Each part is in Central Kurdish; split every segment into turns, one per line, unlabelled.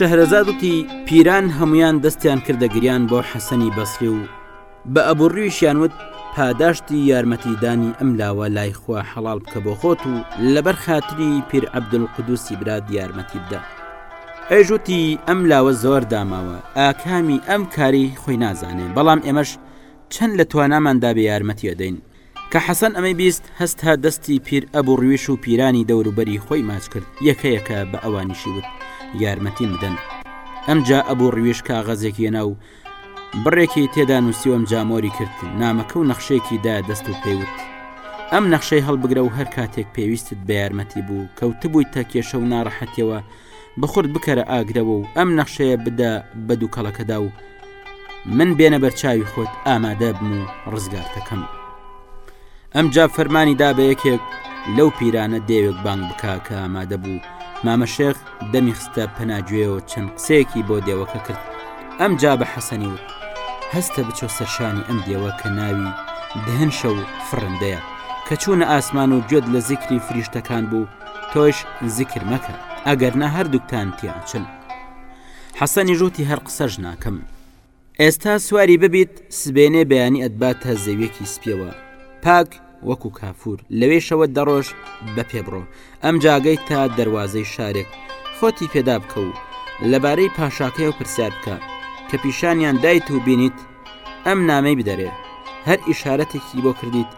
شەهرەزاد وتی پیران هەمویان دەستیان کردە گریان بۆ حەسەنی بەسری و بە ئەبوڕویشیان وت پاداشتی یارمەتیدانی ئەم لاوە لای خوا حەڵال بکە بۆ خۆت و لەبەر خاتری پیر عبدول قودوسی براد یارمەتی بدە ئەویش وتی، ئەم لاوە زۆر داماوە، ئاکامی ئەم کارەی خۆی نازانێ، بەڵام ئێمەش چەند لە تواناماندا بێ یارمەتی ئەدەین. کە حەسەن ئەمەی بیست، هەستا دەستی پیر ئەبو ڕویش و پیرانی دەوروبەری خۆی ماچ کرد، یەکە یەکە بە ئەوانیشی وت، یارمەتیم بدەن. ئەمجا ئەبو ڕویش کاغەزێک هێنا و بڕێکی تێدا نووسیوەم جامۆری کرد نامەکە و نەخشێکی دا دەست و پێوت ئەم نەخشەی هەڵبگرە و هەر کاتێک پێویستت بە یارمەتی بوو کەوتبووی تا کێشە و ناڕەحەتەوە بخورد بکەرە ئاگرەوە و ئەم نەخشەیە بدە بە دوو کەڵەکەدا و من بێنە بەرچاوی خۆت ئامادە بم و ڕزگارتەکەم. ئەمجا فەرمانی دا بە یەکێک لەو پیرانە دێوێک بانگ بکا کە ئامادە بوو مامە شێخ دەمی خستە پەناگوێەوە چەند قسەیەکی بۆ دێوەکە کرد ئەم جا بە حەسەنی وت هەستە بچۆ سەرشانی ئەم دێوە کە ناوی دهن شە و فرندەیە کە چوونە ئاسمان و گوێت لە زیکری فریشتەکان بوو تۆش زیکر مەکە ئەگەر نە هەردووکتان تیاچن حەسەنی ژووتی هەر قسەش ناکەم ئێستا سواری ببیت سبێنێ بەیانی ئەتباتە زەویەکی سپیەوە پاک وەکو کافور لەوێشەوە دەڕۆژ بە پێ بڕۆ ئەم جاگەی تا دەواازەی شارێک خۆتی پێدا بکە و لەبارەی پاشاکەی و پرسیار بکە کە پیشانیان دایت و بینیت ئەم نامەی بدەرێ هەر ئیشارەتێکی بۆ کردیت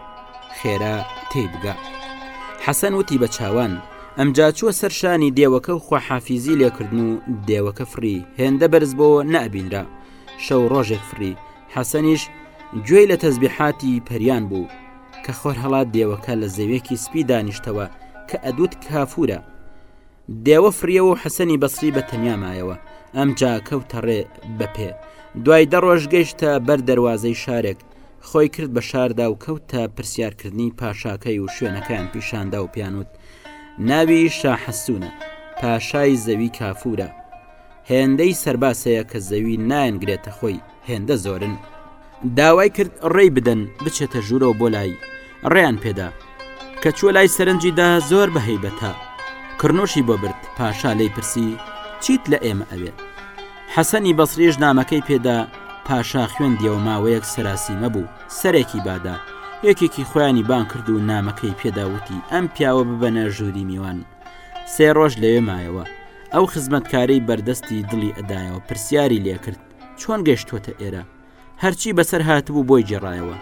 خێرا تێی بگە حەسەن وتی بە چاوان ئەمجا چووە سەر شانی دێوەکە و خواحافیزی لێ کردن و دێوەکە فڕی هێندە بەرز بۆوە نەئەبینرا شەو ڕۆژێک فڕی حەسەنیش گوێی لە تەزبیحاتی پەریان بوو کە خۆرهەڵا دێوەکە لە زەویەکی سپی دانیشتەوە کە ئەدوت کافورە دێوە فریەوە و حەسەنی بەسری بە تەنیا مایەوە ئەمجا کەوتەڕێ بەپێ دوای دەڕۆژ گەیشتە بەر دەواازەی شارێک خۆی کرد بە شاردا و کەوت تا پرسیارکردنی پاشاکەی و شوێنەکەیان پیشاندا و پیانوت ناوی شاحەسوونە پاشای زەوی کافورە هێندەی سەرباسەیە کە زەوی نایەنگرێتە خۆی هێندە زۆرن داوای کرد ڕێی بدەن بچێتە ژوورەوە بۆ لای ڕێیان پێدا کە چوە لای سەرنجیدا زۆر بەهیبەتە کڕنۆشی بۆ برد پاشا لی پرسی چیت لە ئێمە ئەوێت حەسەنی بەسریش نامەکەی پێدا پاشا خوێندیەوە ماوەیەک سەراسیمە بوو سەرێکی بادا یەکێکی خۆیانی بان کرد و نامەکەی پێداوتی ئەم پیاوە ببەنە ژووری میوان سێ ڕۆژ لەوێ مایەوە ئەو خزمەتکارەی بەردەستی دڵی ئەدایەوە پرسیاری لێکرد چۆن گەشتوتە ئێرە هەرچی بەسەر هاتبوو بۆی گێڕایەوە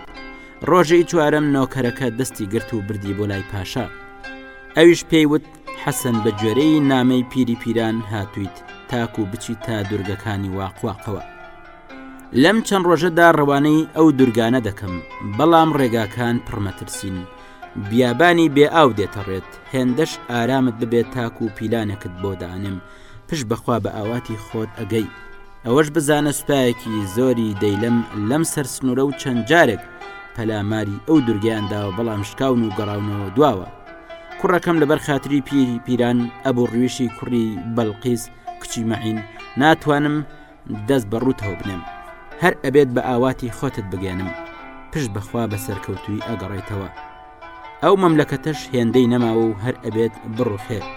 ڕۆژی چوارەم نۆکەرەکە دەستی گرت و بردی بۆ لای پاشا ئەویش پێیوت حەسەن بە گوێرەی نامەی پیری پیران هاتوویت تاکو بچی تا دوورگەکانی واقواقەوە لەم چەند ڕۆژەدا ڕەوانەی ئەو دوورگانە دەکەم بەڵام ڕێگاکان پڕمەترسین بیابانی بێ ئاو دێتەڕێت هێندەش ئارامت ببێت تاکو و پیلانێکت بۆ دانم پشت بەخوا بە ئاواتی خۆت ئەگەی ئەوەش بزانە سوپایەکی زۆری دەیلم لەم سەر سنوورە و چەند جارێک پەلاماری ئەو دورگیان داوە بەڵام شکاون و گەڕاونەوە دواوە کوڕەکەم لەبەر خاتری پیری پیران ئەبوو ڕویشی کوڕی بەلقیز کچی مەعین ناتوانم دەست بە ڕووتەوە بنێم هەر ئەبێت بە ئاواتی خۆتت بگەێنم پشت بەخوا بە سەرکەوتوی ئەگەڕێتەوە ئەو مەملەکەتەش هێندەی نەماوە و هەر ئەبێت بڕوخێت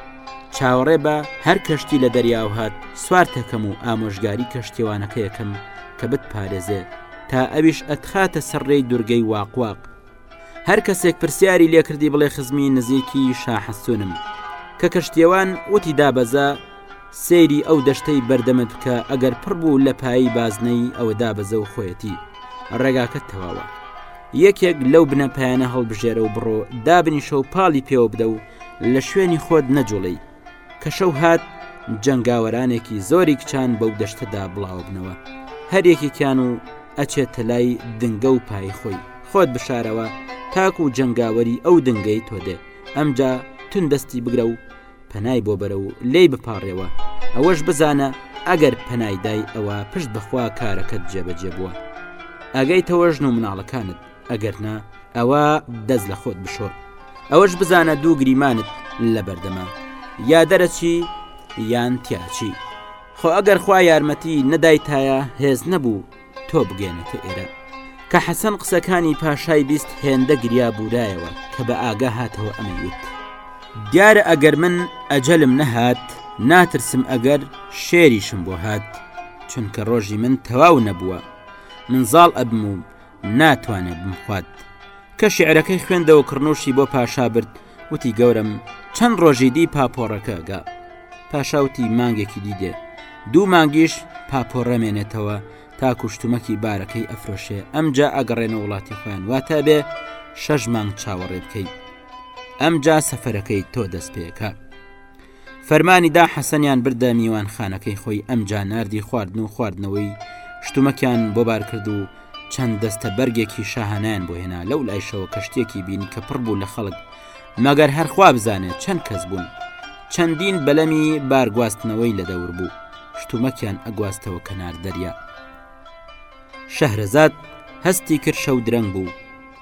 چاوەڕێ بە هەر کەشتی لە دەریاو هات سوارتەکەم و ئامۆژگاری کەشتێوانەکەیەکەم کە بت پارێزێت تا ئەویش ئەتخاتە سەرڕێی دورگەی واقواق هەر کەسێک پرسیاری لێکردی بڵێ خزمی نزیکی شاحەسونم کە کەشتێوان وتی دابەزە سەیری ئەو دەشتەی بەردەمت بکە ئەگەر پڕ بوو لە پایەی بازنەی ئەوە دابەزە و خۆیەتی ڕێگاکەت تەواوە یەکێک لەو بنە پایانە هەڵبژێرە و بڕۆ دابنیشە و پاڵی پێوە بدە و لە شوێنی خۆت نەجوڵی کە شەو هات جەنگاوەرانێکی زۆری کچان بەو دەشتەدا بڵاو بنەوە هەریەکێکیان و ئەچێت تەلای دنگە و پای خۆی خۆت بشارەوە تاکو و جەنگاوەری ئەو دنگەی تۆ دێت ئەمجا تون دەستی بگرە و پەنای بۆ بەرە و لێی بپاڕێەوە ئەوەش بزانە ئەگەر پەنایدای ئەوە پشت بخوا کارەکەت جێبەجێ بووە ئەگەی تەوەژن و مناڵەکانت ئەگەر نا ئەوە دەست لە خۆت بشۆر ئەوەش بزانە دوو گریمانت لە بەردەما یا دەرەچی یان تیاچی خۆ ئەگەر خوا یارمەتی نەدایتایە هێز نەبوو تۆ بگەێنێتە ئێرە. کە حەسەن قسەکانی پاشای بیست هێندە گریا بوورایەوە کە بە ئاگا هاتەوە ئەمەی وت. دیارە ئەگەر من ئەجەلم نەهات ناترسم ئەگەر شێریشم بۆ هات چونکە ڕۆژی من تەواو نەبووە من زاڵ ئەبم و ناتوانێت بمخوات کە شعرەکەی خوێندەوە کڕنوشی بۆ پاشا برد وتی گەورم چەند ڕۆژی دی پاپۆڕەکە گا پاشاوتی مانگێکی دی دێت دوو مانگیش پاپۆڕە مێنێتەوە تا کوشتومەکی بارەکەی ئەفرۆشێ ئەمجا ئەگەڕێنە وڵاتی خوێن واتە بێ شەش مانگ چاوەڕێ بکەیت ئەمجا سەفەرەکەی تۆ دەست پێەکە فەرمانی دا حەسەنیان بردە میوانخانەکەی خۆی ئەمجا ناردی خواردن و خواردنەوەی شتومەکیان بۆ بار کرد و چەند دەستە بەرگێکی شاهانیان بۆ هێنا لەو لایشەوە کەشتێکی بینی کە پڕ بوو لە خەڵک مەگەر هەرخوا بزانێت چەند کەس بوون چەندین بەلەمی بارگواستنەوەی لە دەور بوو شتومەکیان ئەگواستەوە کەنار دەریا شەهرەزاد هەستی کرد شەو درەنگ بوو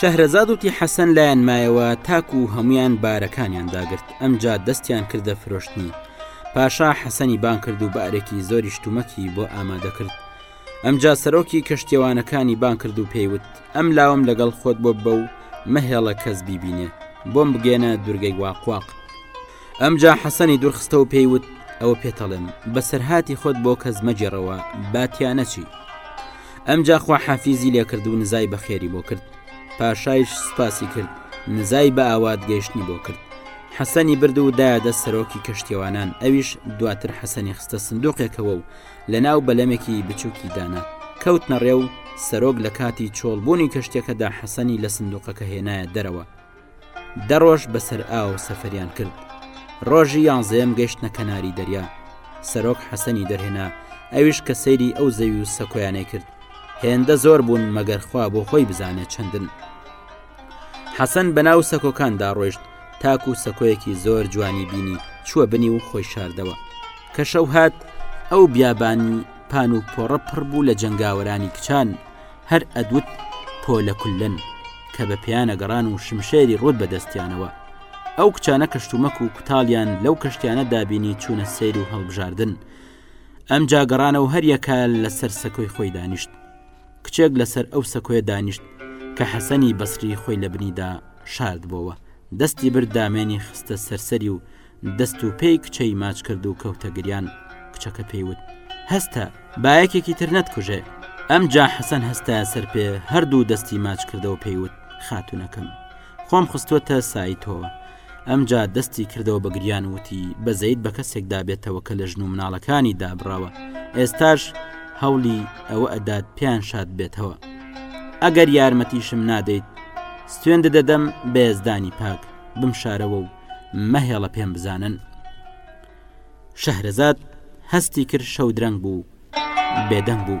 شەهرەزاد وتی حەسەن لایەن مایەوە تاکو و هەمویان بارەکانیان داگرت ئەمجا دەستیان کردە فرۆشتنی پاشا حەسەنی بان کرد و بارێکی زۆری شتومەکی بۆ ئامادە کرد ئەمجا سەرۆکی کەشتێوانەکانی بان کرد و پێیوت ئەم لاوم لەگەڵ خۆت بۆ بە و مەهێڵە کەس بیبینێ بۆم بگێنە دورگەی واقواق ئەمجا حەسەنی دورخستەوە پێی وت ئەوە پێتەڵێم بەسەرهاتی خۆت بۆ کەس مەگێڕەوە باتیانەچی ئەمجا خوا حافیزی لێکرد و نزای بەخێری بۆ کرد پاشایش سوپاسی کرد نزای بە ئاوات گەیشتنی بۆ کرد حەسەنی برد و دایدە سەرۆکی کەشتێوانان ئەویش دواتر حەسەنی خستە سندوقێکەوە و لە ناو بەلەمێکی بچووکی دانا کەوت نەڕێ و سەرۆک لە کاتی چۆڵبوونی کەشتێکەدا حەسەنی لە سندوقەکە هێنایە دەرەوە دە ڕۆژ بە سەر ئاو سەفەریان کرد ڕۆژی یانزەیەم گەشتە کەناری دەریا سەرۆک حەسەنی دەرهێنا ئەویش کە سەیری ئەو زەوی و سەکۆیانەی کرد هێندە زۆر بوون مەگەر خوا بۆ خۆی بزانێت چەندن حەسەن بەناو سەکۆکاندا ڕۆشت تاکو و سەکۆیەکی زۆر جوانی بینی چووە بنی و خۆی شاردەوە کە شەو هات ئەو بیابانی پان و پۆڕە پڕ بوو لە جەنگاوەرانی کچان هەر ئەدوت پۆلە کولن کە بە پێیانە گەڕان و شمشێری ڕوت بەدەستیانەوە ئەو کچانە کەشتومەک و کوتاڵیان لەو کەشتیانە دابینی چوونە سیر و هەڵبژاردن ئەم جاگەڕانە و هەریەکە لەسەر سەکۆی خۆی دانیشت کچێک لەسەر ئەو سەکۆیە دانیشت کە حەسەنی بەسری خۆی لە بنیدا شاردبەوە دەستی برد دامێنی خستە سەرسەری و دەست و پێی کچەی ماچ کرد و کەوتە گریان کچەکە پێیوت هەستە باەکێکی تر نەتکوژێ ئەم جا حەسەن هەستا سەر پێ هەردوو دەستی ماچ کردەوە پێیوت خاتونەکەم خۆم خستوەتە سای تۆوە ئەمجا دەستی کردەوە بە گریان وتی بەزەیت بە کەسێکدا بێتەوە کە لە ژن و مناڵەکانی دابڕاوە ئێستاش هەولی ئەوە ئەدات پیان شاد بێتەوە ئەگەر یارمەتیشم نادەیت ستێن دەدەم بەێزدانی پاک بمشارەوە و مەهێڵە پێم بزانن شەهرەزاد هەستی کرد شەو درەنگ بوو بێدەنگ بوو.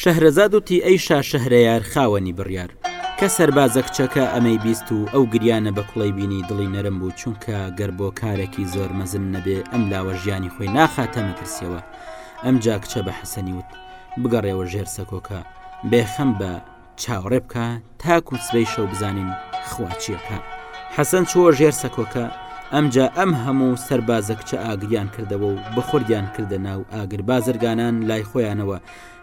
شەهرەزاد وتی، ئەی شا شەهرەیار خاوەنی بڕیار. کە سەربازە کچەکە ئەمەی بیست و ئەو گریانە بە کوڵەی بینی دڵی نەرم بوو چونکە گەر بۆ کارەکی زۆر مەزن نەبێ ئەم لاوە ژیانی خۆی ناخاتە مەترسیەوە ئەمجا کچە بە حەسەنی وت، بگەڕێوە ژێر سەکۆکە بێ خەم بە، چاوەڕێ بکە تاکو سبەی شەو بزانین خوا چیەکە حەسەن چۆ ژێر سەکۆکە ئەمجا ئەم هەموو سەربازە کچە ئاگریان کردەوە و بەخوردیان کردە ناو ئاگر بازرگانان لای خۆیانەوە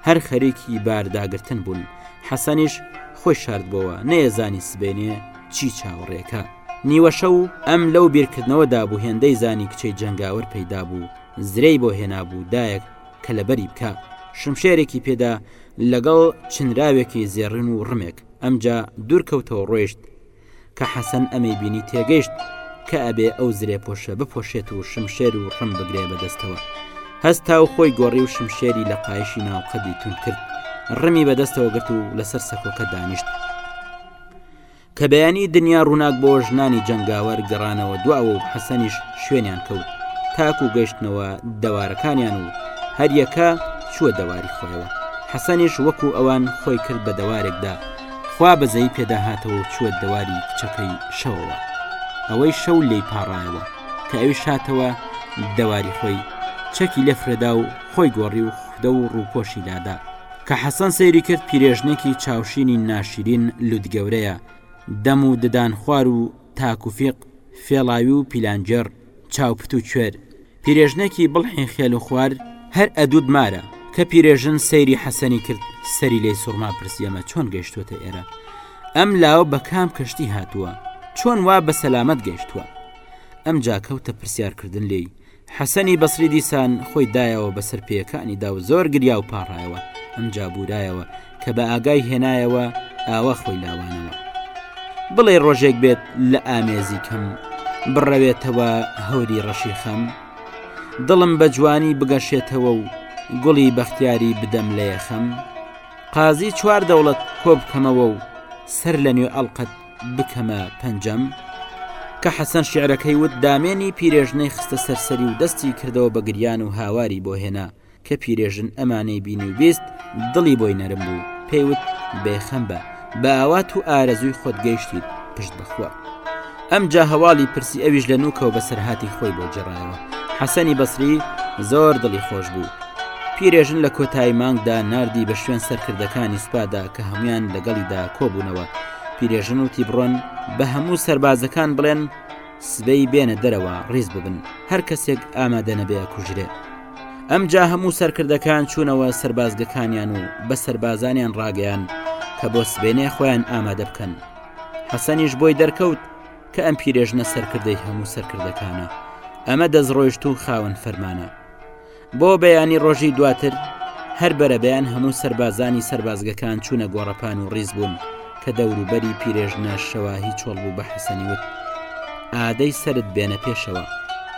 هەر خەرێکی بارداگرتن بوون حەسەنیش خۆی شاردبەوە نەیەزانی سبێنێ چی چاوەڕێکە نیوەشە و ئەم لەو بیرکردنەوە دابوو هێندەی زانی کچەی جەنگاوەر پەیدا بوو زرەی بۆ هێنابوو دایەک کە لەبەری بکە شمشێرێکی پێدا لەگەڵ چنراوێکی زێڕن و ڕمێک ئەمجا دوورکەوتەوە ڕۆیشت کە حەسەن ئەمەی بینی تێگەیشت کە ئەبێ ئەو زرێ پۆشە بپۆشێت و شمشێر و ڕم بگرێ بەدەستەوە هەستا و خۆی گۆڕی و شمشێری لە قایشی ناوقەدی تون کرد ڕمی بەدەستەوە گرت و لەسەر سەکۆکە دانیشت کە بەیانی دنیا ڕووناک بۆ ژنانی جەنگاوەر گەڕانەوە دواوە و حەسەنیش شوێنیان کەوت تاک و گەشتنەوە دەوارەکانیان و هەریەکە چووە دەواری خۆیەوە حەسەنیش وەکو ئەوان خۆی کرد بە دەوارێکدا خوا بەزەی پێداهاتەوە و چووە دەواری کچەکەی شەوەوە ئەوەی شەو لی پاڕایەوە کە ئەوی شاتەوە دەواری خۆی چەکی لێ فرەدا و خۆی گۆڕی و خودە و ڕووپۆشی لادا کە حەسەن سەیری کرد پیرێژنێکی چاوشینی ناشرین لوت گەورەیە دەم و ددان خوار و تاک و فیق فێڵاوی و پیلانگێڕ چاوپت و کوێر پیرێژنێکی بڵحی خێل و خوار هەر ئەدود مارە کە پیرێژن سەیری حەسەنی کرد سەری لێ سوڕما پرسیەمە چۆن گەشتوتە ئێرە ئەم لاوە بە کام کەشتی هاتووە چۆن وا بە سەلامەت گەشتووە ئەم جاکەوتە پرسیارکردن لێی حەسەنی بەسری دیسان خۆی دایەوە بەسەر پێیەکانیدا و زۆر گریا و پاڕایەوە ئەمجا بورایەوە کە بە ئاگای هێنایەوە ئاوا خۆی لاوانەوە بڵێ ڕۆژێک بێت لە ئامێزی کەم بڕەوێتەوە هەوری ڕەشی خەم دڵم بە جوانی بگەشێتەوە و گوڵی بەختیاری بدەم لە یەخەم قازی چوار دەوڵەت کۆ بکەمەوە و سەر لە نوێ ئەڵقەت بکەمە پەنجەم کە حەسەن شعرەکەی وت دامێنی پیرێژنەی خستە سەرسەری و دەستی کردەوە بە گریان و هاواری بۆ هێنا کە پیرێژن ئەمانەی بینی و بیست دڵی بۆی نەرم بوو پێیوت بێخەم بە باوات و ئارەزووی خۆت گەیشتیت پشت بخوە ئەم جا هەواڵی پرسی ئەویش لە نوکەوە بەسەرهاتی خۆی بۆ جێڕایەوە حەسەنی بەسری زۆر دڵی خۆش بوو پیرێژن لە کۆتایی مانگدا نردی بە شوێن سەرکردەکانی سوپادا کە هەمویان لەگەڵیدا کۆبوونەوە پیرێژن وتی بڕۆن بە هەموو سربازەکان بڵێن سبەی بێنە دەرەوە ڕیز ببن هەر کەسێک ئامادە نەبێ کوژرێ ئەمجا هەموو سەرکردەکان چوونەوە سربازگەکانیان و بە سربازانیان ڕاگەیان کە بۆ سبێنێ خۆیان ئامادە بکەن حەسەنیش بۆی دەرکەوت کە ئەم پیرێژنە سەرکردەی هەموو سەرکردەکانە ئەمە دەستڕۆیشت و خاوەن فەرمانە بۆ بەیانی ڕۆژی دواتر هەر بەرەبەیان هەموو سربازانی سربازگەکان چوونە گۆڕەپان و ڕیز بوون کە دەوروبەری پیرێژنە شەواهی چۆڵ بوو بە حەسەنی وت ئادەی سرد بێنە پێشەوە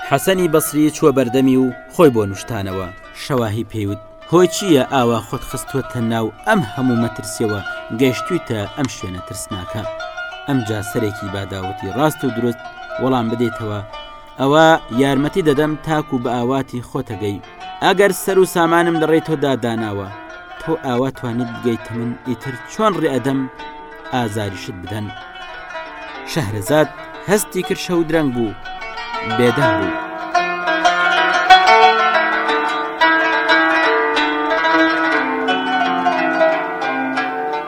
حەسەنی بەسری چووە بەردەمی و خۆی بۆ نوشتانەوە شەواهی پێیوت هۆی چییە ئاوا خۆت خستووەتە ناو ئەم هەموو مەترسیەوە گەشتویتە ئەم شوێنە ترسناکە ئەمجا سەرێکی باداوتی ڕاست و دروست وەڵام بدەیتەوە ئەوا یارمەتی دەدەم تاکو بە ئاواتی خۆتەگەی ئەگەر سەر و سامانم لەڕێی تۆدا داناوە تۆ ئاوا توانیت بگەیت من ئیتر چۆن ڕێئەدەم ئازاریشت بدەن شەهرزاد هەستی کرد شەو درەنگ بوو بێدەنگ بوو.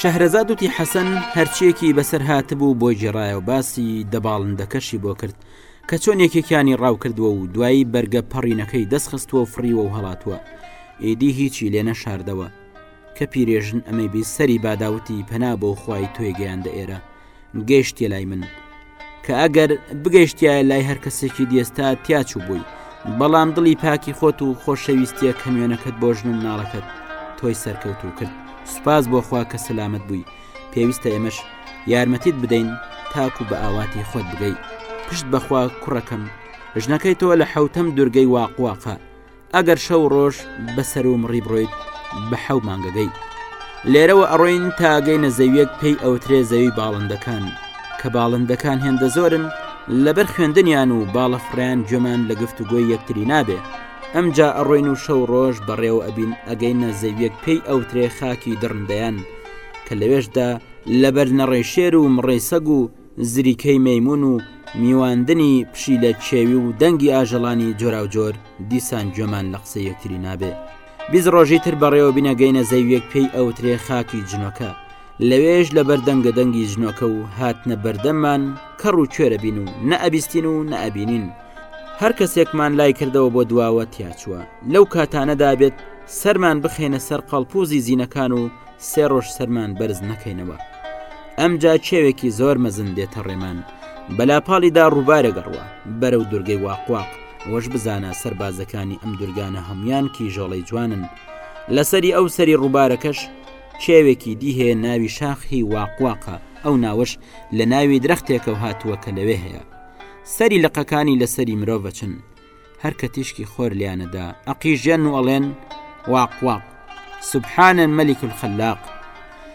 شەهرەزاد وتی حەسەن هەرچیەکی بەسەر هاتبوو بۆی گێڕایەوە باسی دە باڵندەکەشی بۆ کرد کە چۆن یەکێکیانی ڕاوکردووە و دوایی بەرگە پەڕینەکەی دەستخستووە و فریوە و هەڵاتوە ئیدی هیچی لێ نەشاردەوە کە پیرێژن ئەمەی بی سەری باداوتی پەنا بۆ خی تۆی گەیاندە ئێرە گەیشتە لای من کە ئەگەر بگەشتایە لای هەر کەسێکی دێستا تیاچوو بووی بەڵام دڵی پاکی خۆت و خۆشەویستیە کەمیێنەکەت بۆ ژن و ناڵەکەت تۆی سەرکەوت و کرد سوپاس بۆخوا کە سەلامت بووی پێویستە ئێمەش یارمەتیت بدەین تاکو بە ئاواتی خۆت بگەیت پشت بەخوا کوڕەکەم ژنەکەی تۆ لە حوتەم دورگەی واقواقە ئەگەر شەو ڕۆژ بەسەر و مڕی بڕۆیت بە حەو مانگەگەی لێرەوە ئەڕۆین تاگەی نەزەویەک پێی ئەوترێ زەوی باڵندەکان کە باڵندەکان هێندە زۆرن لەبەر خوێندنیان و باڵەفڕیان جۆمان لە گفت و گۆی یەکتری نابێ ئەمجا ئەڕۆین و شەو ڕۆژ بەڕێو ئەبین ئەگەی نەزەویەک پێی ئەوترێ خاکی دڕندەیان کە لەوێشدا لەبەر نەڕێ شێر و مڕێ سەگ و زریکەی مەیمون و میواندنی پشیلە کێوی و دەنگی ئاژەڵانی جۆراوجۆر دیسان گوێمان لە قسە یەکتری نابێ بیز ڕۆژی تر بەڕێوە بینەگەینە زەویەک پێی ئەوترێ خاکی جنۆکە لەوێش لەبەر دەنگە دەنگی جنۆکە و هاتنە بەردەممان کەڕ و کوێرە بین و نە ئەبیستین و نە ئەبینین هەر کەسێکمان لای کردەوە بۆ دواوە تیاچووە لەو کاتانەدا بێت سەرمان بخەینە سەر قەڵپوزی زینەکان و سێ ڕۆژ سەرمان بەرز نەکەینەوە ئەمجا چێوێکی زۆر مەزن دێتە ڕێمان بەلاپاڵیدا ڕووبارە گەڕوە بەرە و دورگەی واقواق وەش بزانە سەربازەکانی ئەم دورگانە هەموان کیژۆڵی جوانن لەسەری ئەو سەری ڕووبارەکەش چێوێکی دیهێ ناوی شاخی واقواقە ئەو ناوەش لە ناوی درەختێکە و هاتووە کە لەوێ هەیە سەری لقەکانی لەسەری مرۆڤەچن هەر کە تیشکی خۆر لیانەدا ئەقیژێن و ئەڵێن واق واق سبحانە مەلیک الخلاق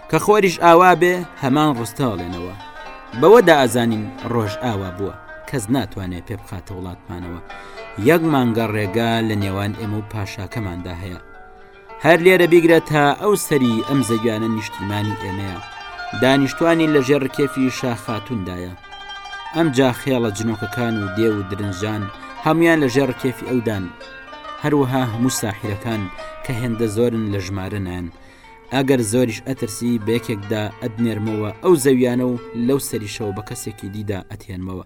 کە خۆریش ئاوا بێ هەمان ڕستاڵێنەوە بەوەدا ئازانین ڕۆژ ئاوا بووە کەس ناتوانێت پێ بخاتە وڵاتمانەوە یەک مانگە ڕێگا لە نێوان ئێمە و پاشاکەماندا هەیە هەر لێرە بیگرە تا ئەو سەری ئەم زەویانە نیشتیمانی ئێمەیە دانیشتوانی لە ژێر ڕکێفی شاخاتوندایە ئەم جا خێڵە جنۆکەکان و دێ و درنجان هەمویان لە ژێر ڕکێفی ئەودان هەروەها هەموو ساحیرەکان کە هێندە زۆرن لە ژمارە نان ئەگەر زۆریش ئەترسی بەیەکێکدا ئەدنێرمەوە ئەو زەویانە و لەو سەریشەوە بە کەسێکی دیدا ئەتێنمەوە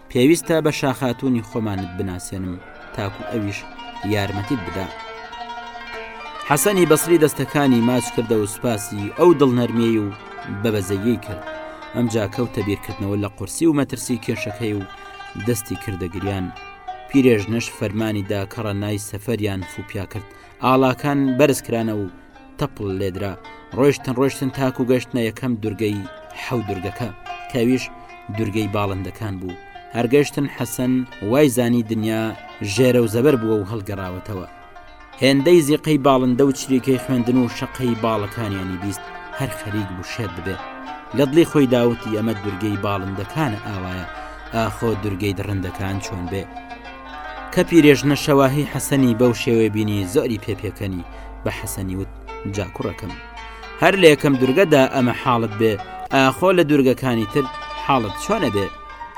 پێویستە بە شاخاتونی خۆمانت بناسێنم تاکو ئەویش یارمەتیت بدا حەسەنی بەسری دەستەکانی ماچ کردە و سوپاسی ئەو دڵنەرمیێی و بەبەزەیی کرد ئەمجا کەوتە بیرکردنەوە لە قورسی و مەترسی کێشەکەی و دەستی کردەگریان پیرێژنەش فەرمانی دا کەڕە نای سەفەریان فوپیا کرد ئاڵاکان بەرزکرانە و تەپڵ لێدرا ڕۆشتن ڕۆشتن تاکو گەشتنە یەکەم دورگەی حەو دورگەکە کەویش دورگەی باڵندەکان بوو هەرگەشتن حەسەن وای زانی دنیا ژێرە و زەبەر بووە و هەڵگەڕاوەتەوە هێندەی زیقەی باڵندە و چریکەی خوێندن و شەقەی باڵەکانیانی بیست هەر خەریک بوو شێت ببێت لە دڵی خۆی داوتی ئەمە دورگەی باڵندەکان ئاوایە ئاخۆ دورگەی دڕندەکان چۆن بێ کە پیرێژنە شەواهی حەسەنی بەو شێوێ بینی زۆری پێ پێکەنی بە حەسەنی وت جا کوڕەکەم هەر لە یەکەم دوورگەدا ئەمە حاڵت بێ ئاخۆ لە دوورگەکانی تر حاڵت چۆنە بێ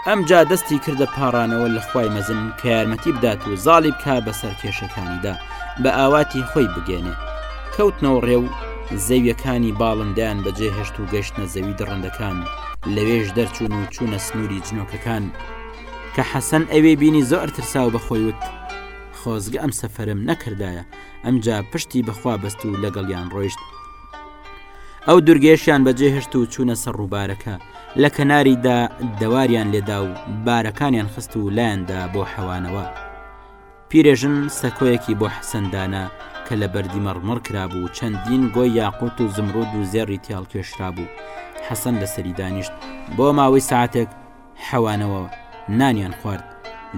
ئەم جا دەستی کردە پاڕانەوە لە خی مەزن کە یارمەتی بدات و زاڵی بکە بەسەر کێشەکانیدا بە ئاواتی خۆی بگەێنێ کەوتنەوە ڕێ و زەویەکانی باڵندیان بەجێ هێشت و گەشتە زەوی دڕندەکان لەوێش دەرچوون و چوونە سنووری جنۆکەکان کە حەسەن ئەوێ بینی زۆر ترساو بە خۆی وت خۆزگە ئەم سەفرم نەکردایە ئەمجا پشتی بەخوا بەست و لەگەڵیان ڕۆیشت ئەو دورگێشیان بەجێهشت و چوونە سەر ڕووبارەکە لە کەناریدا دەواریان لێدا و بارەکانیان خست و لایەندا بۆ حەوانەوە پیرێژن سەکۆیەکی بۆ حەسەندانە کە لە بەردی مەڕمەڕ کرابوو چەندین گۆی یاقوت و زمرود و زێڕی تیاڵ کێشرا بوو حەسەن لەسەری دانیشت بۆ ماوەی ساعتێک حەوانەوە نانیان خوارد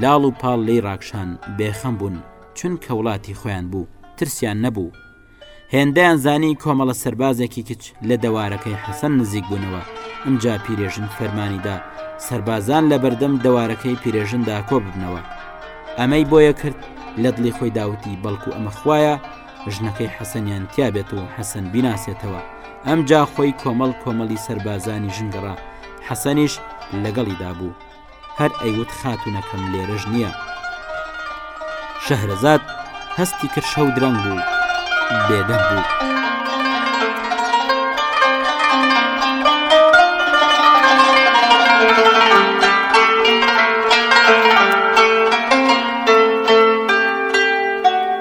لاڵ و پاڵ لێی ڕاکشان بێخەم بوون چونکە وڵاتی خۆیان بوو ترسیان نەبوو هێندەیان زانی کۆمەڵە سەربازێکی کچ لە دەوارەکەی حەسەن نزیک بوونەوە ئەمجا پیرێژن فەرمانیدا سربازان لە بەردەم دەوارەکەی پیرێژندا کۆ ببنەوە ئەمەی بۆیە کرد لە دڵی خۆی داوتی بەڵکو ئەمە خویە ژنەکەی حەسەنیان تیابێت و حەسەن بیناسێتەوە ئەمجا خۆی کۆمەڵ کۆمەڵی سەربازانی ژنگەڕا حەسەنیش لەگەڵیدا بوو هەر ئەیوت خاتونەکەم لێرەش نییە شەهرەزاد هەستی کرد شەو درەنگ بوو بێدەنگ بوو.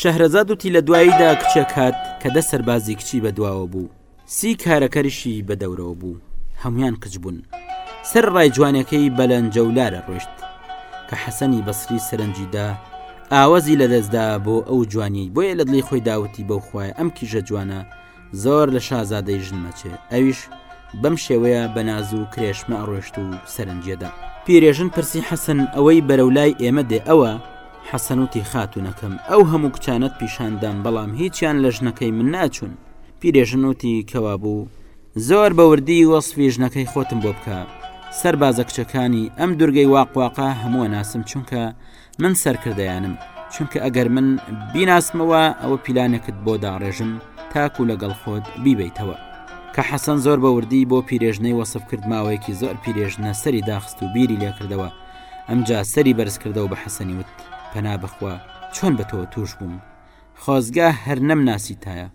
شەهرەزاد وتی لە دواییدا کچێک هات کە دە سەربازی کچی بە دواوە بوو سی کارەکەریشی بە دەورەوە بوو هەموان کچ بوون سەر ڕای جوانەکەی بەلەنجە و لارە ڕۆشت کە حەسەنی بەسری سەرنجیدا ئاوەزی لە دەستدا بۆ ئەو جوانی بۆیە لە دڵی خۆی داوتی بەو خوای ئەم کیژە جوانە زۆر لە شازادەی ژن مەچێ ئەویش بەم شێوەیە بە ناز و کرێشمە ئەڕۆشت و سەرنجێدا پیرێژن پرسی حەسەن ئەوەی بەرەو لای ئێمە دێ ئەوە حەسەنوتی خاتونەکەم ئەو هەموو کچانت پیشاندام بەڵام هیچیان لە ژنەکەی من ناچوون پیرێژنوتی کەوابوو زۆر بەوردی وەصفی ژنەکەی خۆتم بۆ بکە سەربازە کچەکانی ئەم دورگەی واقواقە هەمووە ناسم چونکە من سەرکردەیانم چونکە ئەگەر من بیناسمەوە ئەوە پیلانێکت بۆ داڕێژم تاکو لەگەڵ خۆت بیبیتەوە کە حەسەن زۆر بە وردی بۆ پیرێژنەی وەسف کرد ماوەیەکی زۆر پیرێژنە سەری داخست و بیری لێکردەوە ئەمجا سەری بەرزکردەوە بە حەسەنی وت پەنا بخوا چۆن بە تۆ توش بووم خۆزگە هەر نەمناسیتایە.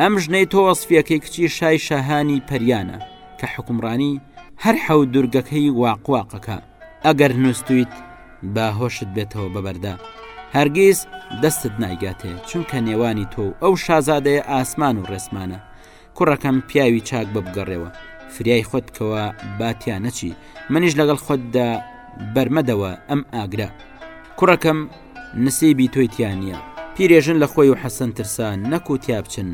ئەم ژنەی تۆ وەسفیەکەی کچی شای شاهانی پەریانە کە حکومڕانی هەر حەوت دورگەکەی واقواقەکە ئەگەر نوستویت با هۆشت بێتەوە بە بەردا هەرگیز دەستت نایگاتێ چونکە نێوانی تۆ و ئەو شازادەیە ئاسمان و ڕێسمانە کوڕەکەم پیاوی چاک بە بگەڕێوە فریای خۆت بکەوە باتیا نەچی منیش لەگەڵ خۆتدا بەرمەدەوە ئەم ئاگرە کوڕەکەم نسیبی تۆی تیانە پیرێژن لە خۆی و حەسەن ترسا نەکو تیا بچن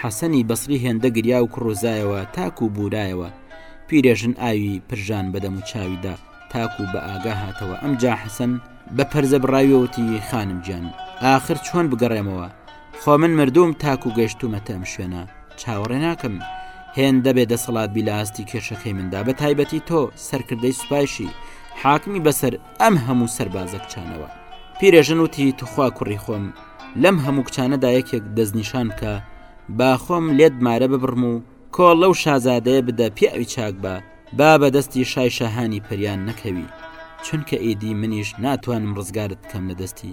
حەسەنی بەسری هێندە گریا و کوڕۆزایەوە تاکو و بورایەوە پیرێژن ئاوی پرژان بەدەم و چاویدا تاکو بە ئاگا هاتەوە ئەم جا حەسەن بە پەرزە بڕاویەوەتی خانم گیان ئاخر چۆن بگەڕێمەوە خۆ من مردووم تاکو گەشتومەتە ئەم شوێنە چاوەڕێ ناکەم هێندە بێ دەسەڵات بی لە ئاستی کێشەکەی مندا بە تایبەتی تۆ سەرکردەی سوپایشی حاکمی بەسەر ئەم هەموو سەربازە کچانەوە پیرێژن وتی توخوا کوڕی خۆم لەم هەموو کچانەدا یەکێک دەستنیشان کە باخۆم لێت مارە ببڕم و کۆڵ لەو شازادەیە بدە پیاوی چاک بە با بە دەستی شای شەهانی پەریان نەکەوی چونکە ئیدی منیش ناتوانم ڕزگارت بکەم لە دەستی